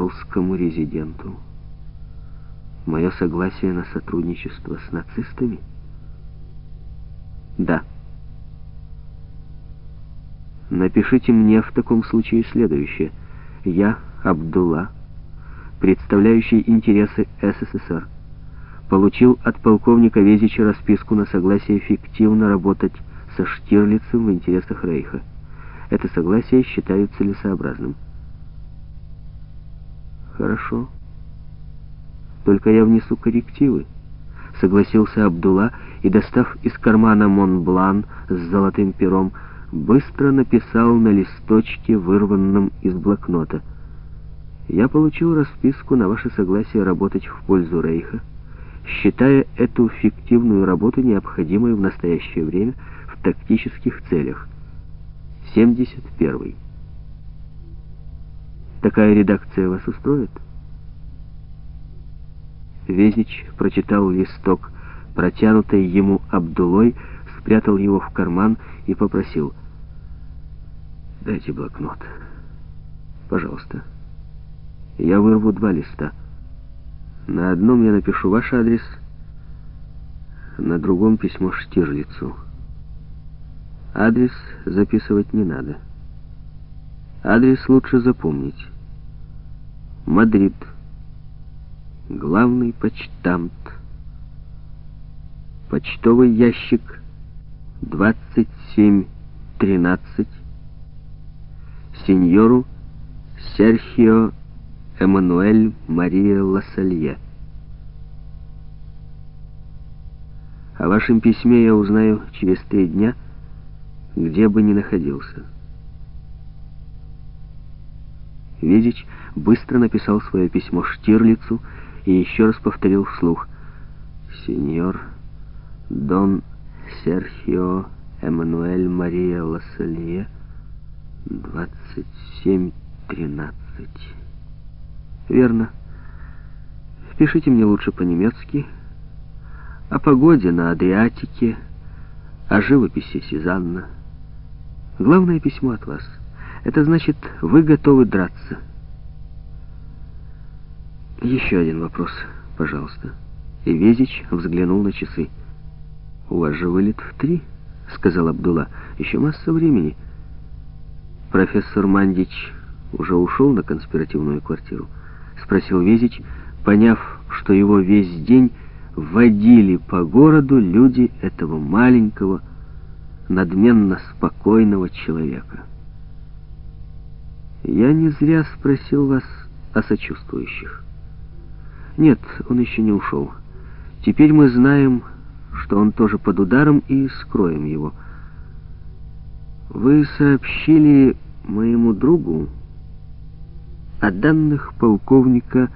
русскому резиденту мое согласие на сотрудничество с нацистами? Да. Напишите мне в таком случае следующее. Я, Абдулла, представляющий интересы СССР, получил от полковника Везича расписку на согласие фиктивно работать со Штирлицем в интересах Рейха. Это согласие считаю целесообразным. Хорошо. Только я внесу коррективы. Согласился Абдулла и, достав из кармана Монблан с золотым пером, быстро написал на листочке, вырванном из блокнота. «Я получил расписку на ваше согласие работать в пользу Рейха, считая эту фиктивную работу необходимой в настоящее время в тактических целях. 71. Такая редакция вас устроит?» Везич прочитал листок, протянутый ему Абдулой, спрятал его в карман и попросил. «Дайте блокнот. Пожалуйста. Я вырву два листа. На одном я напишу ваш адрес, на другом письмо Штирлицу. Адрес записывать не надо. Адрес лучше запомнить. Мадрид. Главный почтамт. Почтовый ящик 2713 сеньору Серхио Эммануэль Мария Лассалье. О вашем письме я узнаю через три дня, где бы ни находился. Визич быстро написал свое письмо Штирлицу и еще раз повторил вслух. «Сеньор Дон Серхио Эммануэль Мария Лассалье, 27-13». «Верно. Пишите мне лучше по-немецки. О погоде на Адриатике, о живописи Сезанна. Главное письмо от вас. Это значит, вы готовы драться». Еще один вопрос, пожалуйста. И Везич взглянул на часы. «У вас же вылет в три», — сказал Абдулла. «Еще масса времени». «Профессор Мандич уже ушел на конспиративную квартиру?» — спросил Везич, поняв, что его весь день водили по городу люди этого маленького, надменно спокойного человека. «Я не зря спросил вас о сочувствующих». Нет, он еще не ушел. Теперь мы знаем, что он тоже под ударом, и скроем его. Вы сообщили моему другу о данных полковника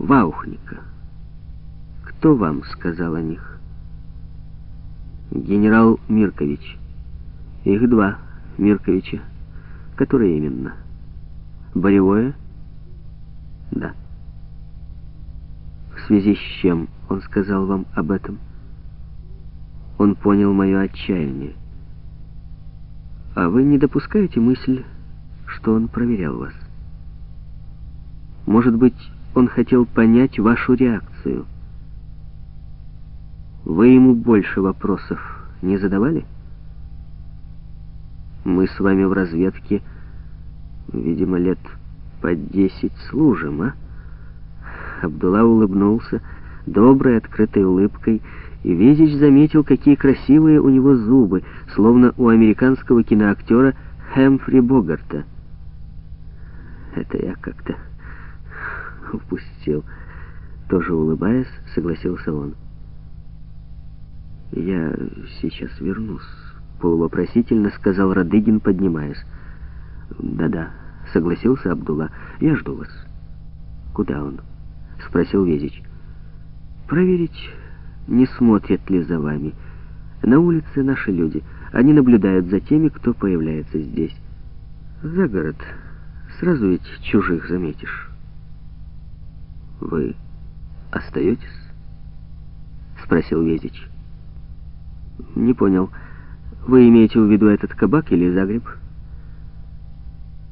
Ваухника. Кто вам сказал о них? Генерал Миркович. Их два Мирковича. Которые именно? Боревое? Да в связи с чем он сказал вам об этом? Он понял мое отчаяние. А вы не допускаете мысль, что он проверял вас? Может быть, он хотел понять вашу реакцию? Вы ему больше вопросов не задавали? Мы с вами в разведке, видимо, лет по десять служим, а? Абдулла улыбнулся доброй, открытой улыбкой, и Везич заметил, какие красивые у него зубы, словно у американского киноактера Хэмфри Богарта. Это я как-то упустил. Тоже улыбаясь, согласился он. «Я сейчас вернусь», — полувопросительно сказал Радыгин, поднимаясь. «Да-да», — согласился Абдулла, — «я жду вас». «Куда он?» — спросил Везич. «Проверить, не смотрят ли за вами. На улице наши люди. Они наблюдают за теми, кто появляется здесь. За город. Сразу ведь чужих заметишь». «Вы остаетесь?» — спросил Везич. «Не понял. Вы имеете в виду этот кабак или Загреб?»